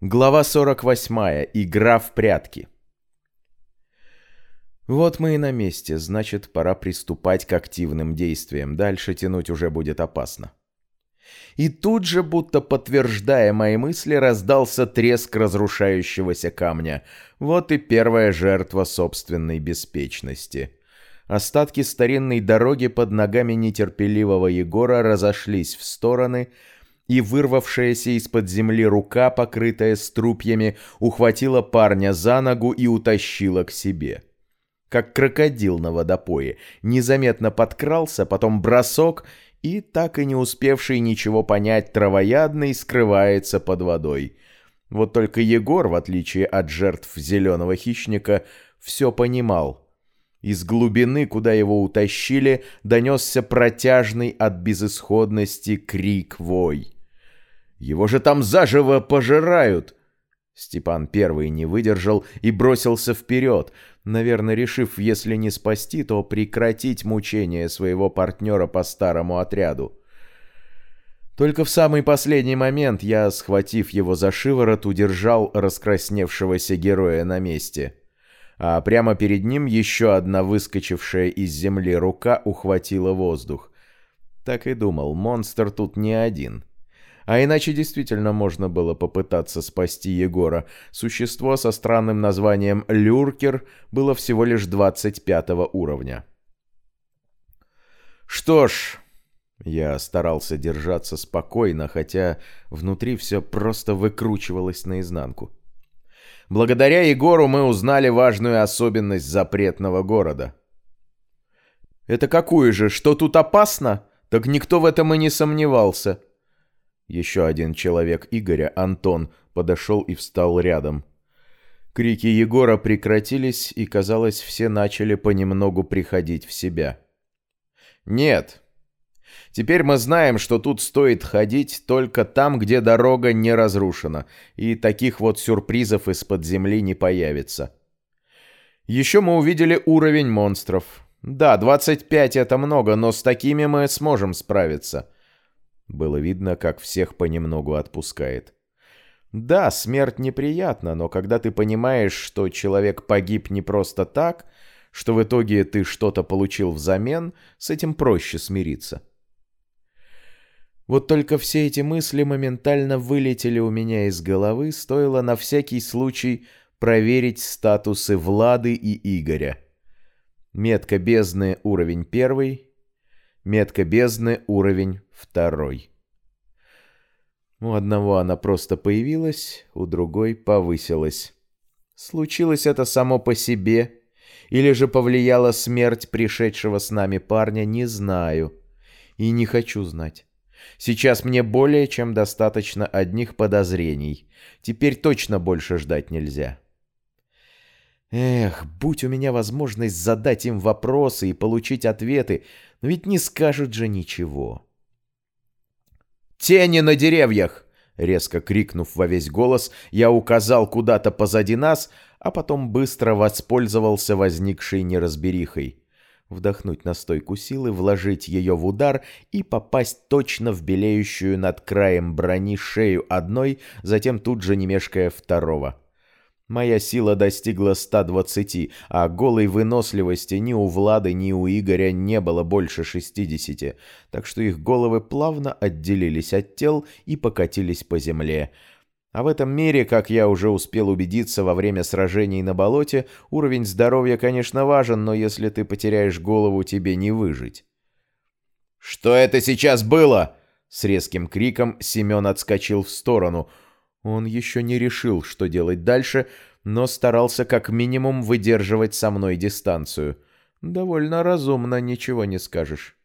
Глава 48. Игра в прятки. Вот мы и на месте, значит, пора приступать к активным действиям. Дальше тянуть уже будет опасно. И тут же, будто подтверждая мои мысли, раздался треск разрушающегося камня. Вот и первая жертва собственной беспечности. Остатки старинной дороги под ногами нетерпеливого Егора разошлись в стороны, и вырвавшаяся из-под земли рука, покрытая струпьями, ухватила парня за ногу и утащила к себе. Как крокодил на водопое, незаметно подкрался, потом бросок, и, так и не успевший ничего понять, травоядный скрывается под водой. Вот только Егор, в отличие от жертв зеленого хищника, все понимал. Из глубины, куда его утащили, донесся протяжный от безысходности крик-вой. Его же там заживо пожирают!» Степан первый не выдержал и бросился вперед, наверное, решив, если не спасти, то прекратить мучение своего партнера по старому отряду. Только в самый последний момент я, схватив его за шиворот, удержал раскрасневшегося героя на месте. А прямо перед ним еще одна выскочившая из земли рука ухватила воздух. Так и думал, монстр тут не один. А иначе действительно можно было попытаться спасти Егора. Существо со странным названием «Люркер» было всего лишь 25 уровня. Что ж, я старался держаться спокойно, хотя внутри все просто выкручивалось наизнанку. Благодаря Егору мы узнали важную особенность запретного города. «Это какую же? Что тут опасно?» Так никто в этом и не сомневался. Еще один человек Игоря, Антон, подошел и встал рядом. Крики Егора прекратились, и, казалось, все начали понемногу приходить в себя. «Нет. Теперь мы знаем, что тут стоит ходить только там, где дорога не разрушена, и таких вот сюрпризов из-под земли не появится. Еще мы увидели уровень монстров. Да, 25 это много, но с такими мы сможем справиться». Было видно, как всех понемногу отпускает. Да, смерть неприятна, но когда ты понимаешь, что человек погиб не просто так, что в итоге ты что-то получил взамен, с этим проще смириться. Вот только все эти мысли моментально вылетели у меня из головы, стоило на всякий случай проверить статусы Влады и Игоря. Метка бездны уровень первый, Метка бездны, уровень второй. У одного она просто появилась, у другой повысилась. Случилось это само по себе, или же повлияла смерть пришедшего с нами парня, не знаю. И не хочу знать. Сейчас мне более чем достаточно одних подозрений. Теперь точно больше ждать нельзя. Эх, будь у меня возможность задать им вопросы и получить ответы, но ведь не скажут же ничего. «Тени на деревьях!» Резко крикнув во весь голос, я указал куда-то позади нас, а потом быстро воспользовался возникшей неразберихой. Вдохнуть настойку силы, вложить ее в удар и попасть точно в белеющую над краем брони шею одной, затем тут же не мешкая второго. Моя сила достигла 120, а голой выносливости ни у Влады, ни у Игоря не было больше 60, так что их головы плавно отделились от тел и покатились по земле. А в этом мире, как я уже успел убедиться во время сражений на болоте, уровень здоровья, конечно, важен, но если ты потеряешь голову, тебе не выжить. «Что это сейчас было?» С резким криком Семен отскочил в сторону – он еще не решил, что делать дальше, но старался как минимум выдерживать со мной дистанцию. Довольно разумно, ничего не скажешь.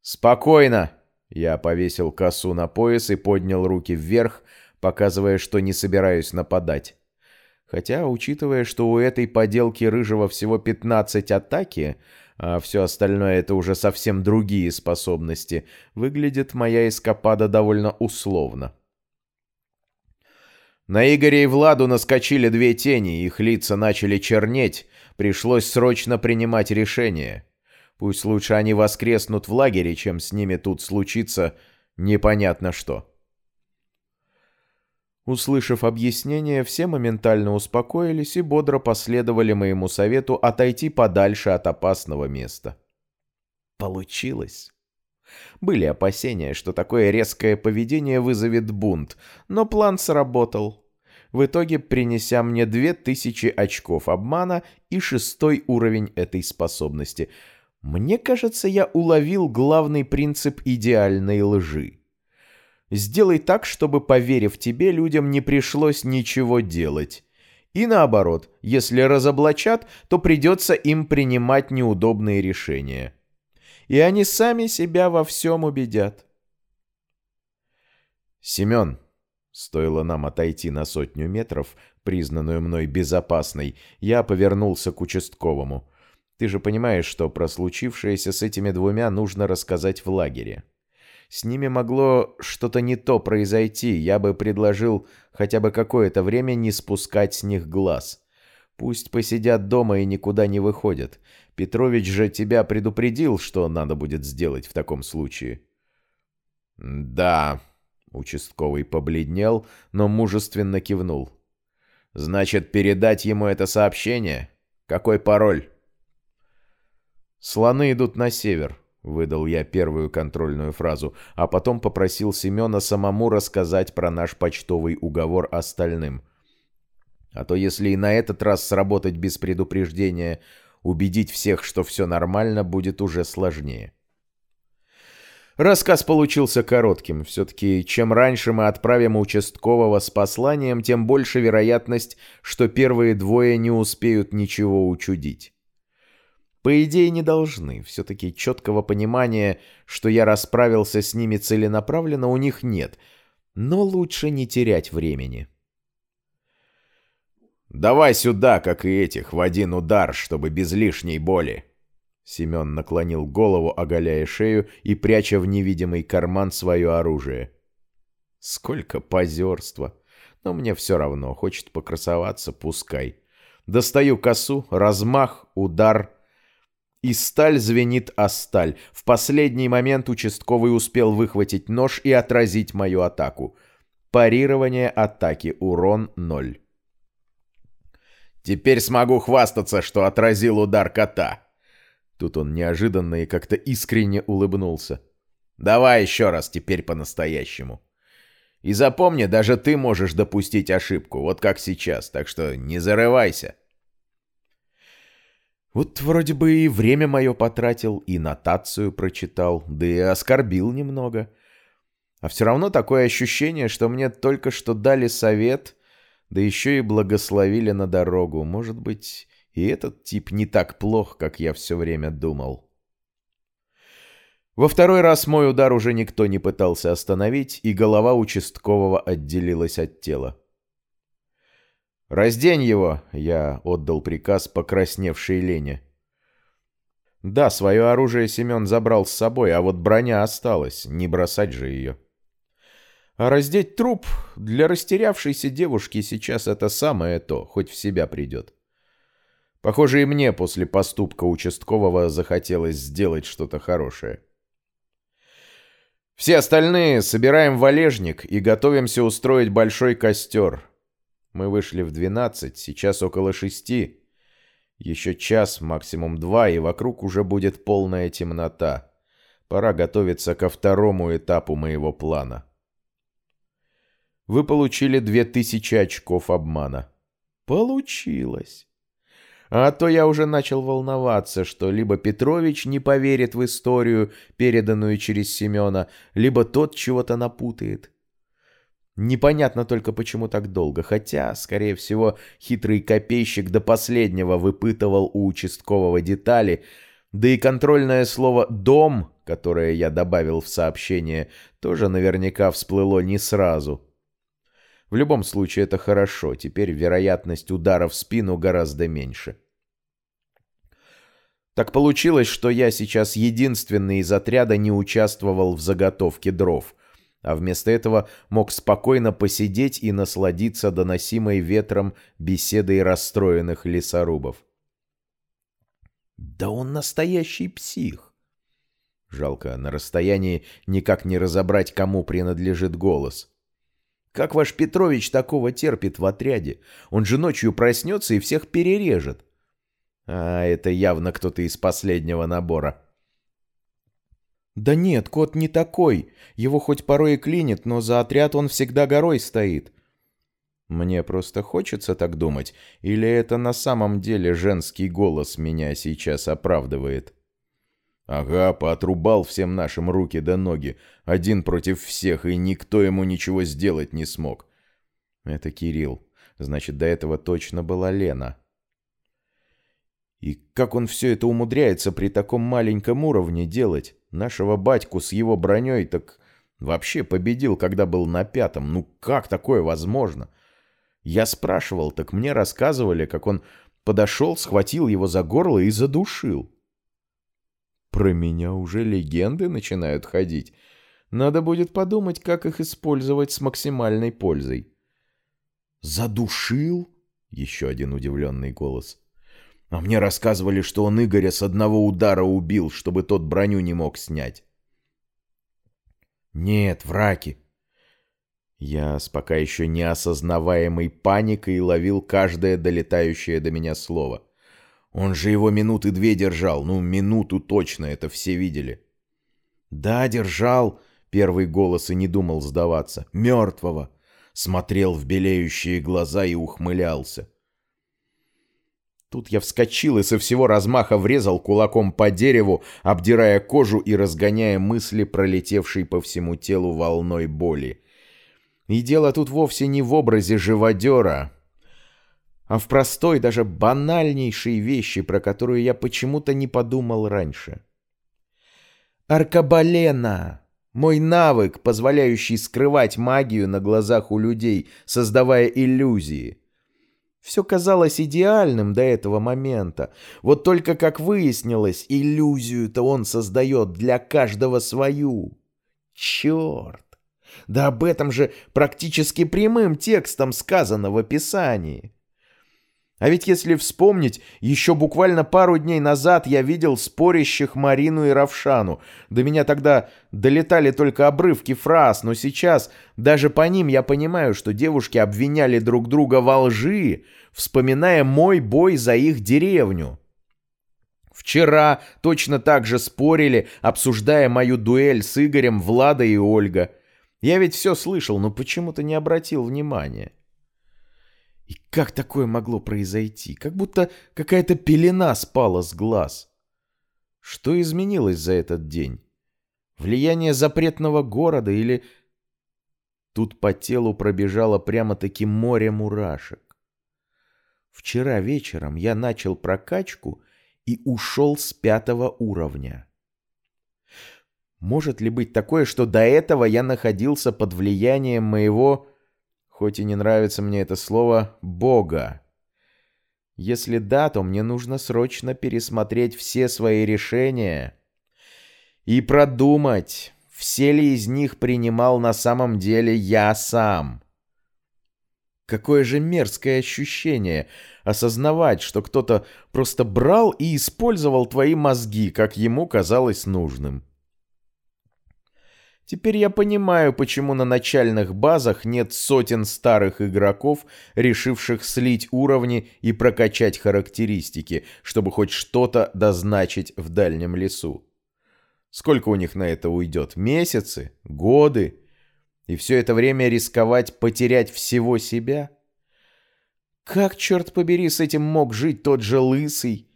«Спокойно!» Я повесил косу на пояс и поднял руки вверх, показывая, что не собираюсь нападать. Хотя, учитывая, что у этой поделки рыжего всего 15 атаки, а все остальное это уже совсем другие способности, выглядит моя эскапада довольно условно. На Игоря и Владу наскочили две тени, их лица начали чернеть, пришлось срочно принимать решение. Пусть лучше они воскреснут в лагере, чем с ними тут случится непонятно что. Услышав объяснение, все моментально успокоились и бодро последовали моему совету отойти подальше от опасного места. Получилось. Были опасения, что такое резкое поведение вызовет бунт, но план сработал. В итоге принеся мне две тысячи очков обмана и шестой уровень этой способности. Мне кажется, я уловил главный принцип идеальной лжи. Сделай так, чтобы, поверив тебе, людям не пришлось ничего делать. И наоборот, если разоблачат, то придется им принимать неудобные решения. И они сами себя во всем убедят. Семен, стоило нам отойти на сотню метров, признанную мной безопасной, я повернулся к участковому. Ты же понимаешь, что про случившееся с этими двумя нужно рассказать в лагере. С ними могло что-то не то произойти, я бы предложил хотя бы какое-то время не спускать с них глаз. Пусть посидят дома и никуда не выходят. Петрович же тебя предупредил, что надо будет сделать в таком случае. Да, участковый побледнел, но мужественно кивнул. Значит, передать ему это сообщение? Какой пароль? Слоны идут на север. Выдал я первую контрольную фразу, а потом попросил Семена самому рассказать про наш почтовый уговор остальным. А то если и на этот раз сработать без предупреждения, убедить всех, что все нормально, будет уже сложнее. Рассказ получился коротким. Все-таки чем раньше мы отправим участкового с посланием, тем больше вероятность, что первые двое не успеют ничего учудить. По идее, не должны. Все-таки четкого понимания, что я расправился с ними целенаправленно, у них нет. Но лучше не терять времени. «Давай сюда, как и этих, в один удар, чтобы без лишней боли!» Семен наклонил голову, оголяя шею и пряча в невидимый карман свое оружие. «Сколько позерства! Но мне все равно, хочет покрасоваться, пускай. Достаю косу, размах, удар — и сталь звенит о сталь. В последний момент участковый успел выхватить нож и отразить мою атаку. Парирование атаки. Урон 0. «Теперь смогу хвастаться, что отразил удар кота!» Тут он неожиданно и как-то искренне улыбнулся. «Давай еще раз, теперь по-настоящему. И запомни, даже ты можешь допустить ошибку, вот как сейчас, так что не зарывайся!» Вот вроде бы и время мое потратил, и нотацию прочитал, да и оскорбил немного. А все равно такое ощущение, что мне только что дали совет, да еще и благословили на дорогу. Может быть, и этот тип не так плох, как я все время думал. Во второй раз мой удар уже никто не пытался остановить, и голова участкового отделилась от тела. «Раздень его!» — я отдал приказ покрасневшей Лене. Да, свое оружие Семен забрал с собой, а вот броня осталась, не бросать же ее. А раздеть труп для растерявшейся девушки сейчас это самое то, хоть в себя придет. Похоже, и мне после поступка участкового захотелось сделать что-то хорошее. Все остальные собираем валежник и готовимся устроить большой костер. Мы вышли в 12, сейчас около шести. Еще час, максимум два, и вокруг уже будет полная темнота. Пора готовиться ко второму этапу моего плана. Вы получили 2000 очков обмана. Получилось. А то я уже начал волноваться, что либо Петрович не поверит в историю, переданную через Семена, либо тот чего-то напутает. Непонятно только, почему так долго, хотя, скорее всего, хитрый копейщик до последнего выпытывал у участкового детали, да и контрольное слово «дом», которое я добавил в сообщение, тоже наверняка всплыло не сразу. В любом случае это хорошо, теперь вероятность удара в спину гораздо меньше. Так получилось, что я сейчас единственный из отряда не участвовал в заготовке дров — а вместо этого мог спокойно посидеть и насладиться доносимой ветром беседой расстроенных лесорубов. «Да он настоящий псих!» Жалко, на расстоянии никак не разобрать, кому принадлежит голос. Как ваш Петрович такого терпит в отряде? Он же ночью проснется и всех перережет. А это явно кто-то из последнего набора. Да нет, кот не такой. Его хоть порой и клинит, но за отряд он всегда горой стоит. Мне просто хочется так думать, или это на самом деле женский голос меня сейчас оправдывает? Ага, поотрубал всем нашим руки до ноги, один против всех, и никто ему ничего сделать не смог. Это Кирилл. Значит, до этого точно была Лена. И как он все это умудряется при таком маленьком уровне делать? Нашего батьку с его броней так вообще победил, когда был на пятом. Ну как такое возможно? Я спрашивал, так мне рассказывали, как он подошел, схватил его за горло и задушил. Про меня уже легенды начинают ходить. Надо будет подумать, как их использовать с максимальной пользой. «Задушил?» — еще один удивленный голос. А мне рассказывали, что он Игоря с одного удара убил, чтобы тот броню не мог снять. Нет, враки. Я с пока еще неосознаваемой паникой ловил каждое долетающее до меня слово. Он же его минуты две держал, ну, минуту точно, это все видели. Да, держал, первый голос и не думал сдаваться. Мертвого. Смотрел в белеющие глаза и ухмылялся. Тут я вскочил и со всего размаха врезал кулаком по дереву, обдирая кожу и разгоняя мысли, пролетевшей по всему телу волной боли. И дело тут вовсе не в образе живодера, а в простой, даже банальнейшей вещи, про которую я почему-то не подумал раньше. Аркабалена! Мой навык, позволяющий скрывать магию на глазах у людей, создавая иллюзии. Все казалось идеальным до этого момента. Вот только, как выяснилось, иллюзию-то он создает для каждого свою. Черт! Да об этом же практически прямым текстом сказано в описании. А ведь если вспомнить, еще буквально пару дней назад я видел спорящих Марину и Равшану. До меня тогда долетали только обрывки фраз, но сейчас даже по ним я понимаю, что девушки обвиняли друг друга во лжи, вспоминая мой бой за их деревню. Вчера точно так же спорили, обсуждая мою дуэль с Игорем, Влада и Ольга. Я ведь все слышал, но почему-то не обратил внимания. И как такое могло произойти? Как будто какая-то пелена спала с глаз. Что изменилось за этот день? Влияние запретного города или... Тут по телу пробежало прямо-таки море мурашек. Вчера вечером я начал прокачку и ушел с пятого уровня. Может ли быть такое, что до этого я находился под влиянием моего хоть и не нравится мне это слово, Бога. Если да, то мне нужно срочно пересмотреть все свои решения и продумать, все ли из них принимал на самом деле я сам. Какое же мерзкое ощущение осознавать, что кто-то просто брал и использовал твои мозги, как ему казалось нужным. Теперь я понимаю, почему на начальных базах нет сотен старых игроков, решивших слить уровни и прокачать характеристики, чтобы хоть что-то дозначить в дальнем лесу. Сколько у них на это уйдет? Месяцы? Годы? И все это время рисковать потерять всего себя? Как, черт побери, с этим мог жить тот же Лысый?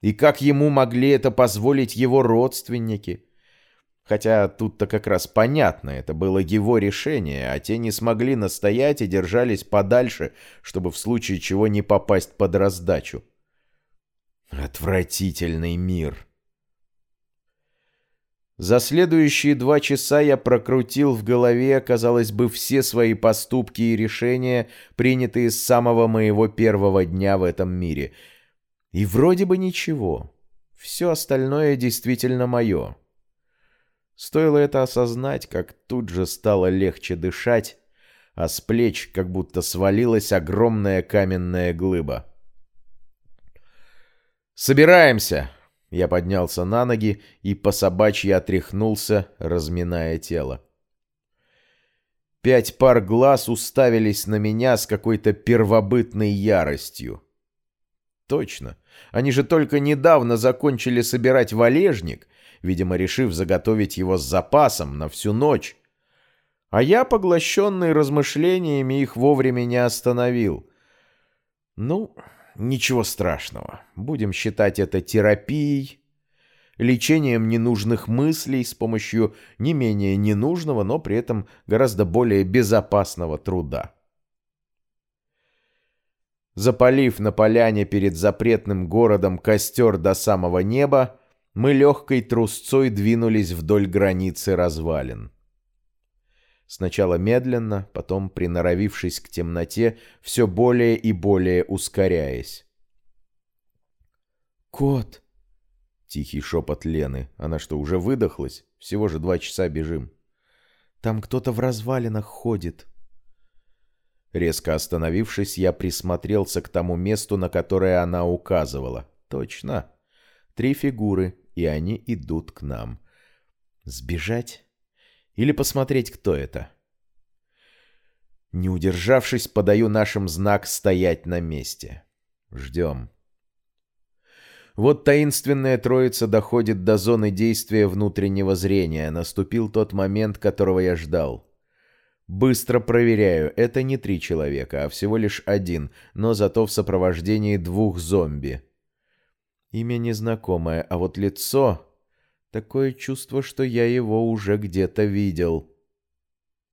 И как ему могли это позволить его родственники? Хотя тут-то как раз понятно, это было его решение, а те не смогли настоять и держались подальше, чтобы в случае чего не попасть под раздачу. Отвратительный мир. За следующие два часа я прокрутил в голове, казалось бы, все свои поступки и решения, принятые с самого моего первого дня в этом мире. И вроде бы ничего. Все остальное действительно мое. Стоило это осознать, как тут же стало легче дышать, а с плеч как будто свалилась огромная каменная глыба. «Собираемся!» Я поднялся на ноги и по собачьи отряхнулся, разминая тело. Пять пар глаз уставились на меня с какой-то первобытной яростью. Точно. Они же только недавно закончили собирать валежник, видимо, решив заготовить его с запасом на всю ночь. А я, поглощенный размышлениями, их вовремя не остановил. Ну, ничего страшного. Будем считать это терапией, лечением ненужных мыслей с помощью не менее ненужного, но при этом гораздо более безопасного труда. Запалив на поляне перед запретным городом костер до самого неба, мы легкой трусцой двинулись вдоль границы развалин. Сначала медленно, потом, приноровившись к темноте, все более и более ускоряясь. «Кот!» — тихий шепот Лены. Она что, уже выдохлась? Всего же два часа бежим. «Там кто-то в развалинах ходит». Резко остановившись, я присмотрелся к тому месту, на которое она указывала. Точно. Три фигуры, и они идут к нам. Сбежать? Или посмотреть, кто это? Не удержавшись, подаю нашим знак стоять на месте. Ждем. Вот таинственная троица доходит до зоны действия внутреннего зрения. Наступил тот момент, которого я ждал. Быстро проверяю, это не три человека, а всего лишь один, но зато в сопровождении двух зомби. Имя незнакомое, а вот лицо... Такое чувство, что я его уже где-то видел.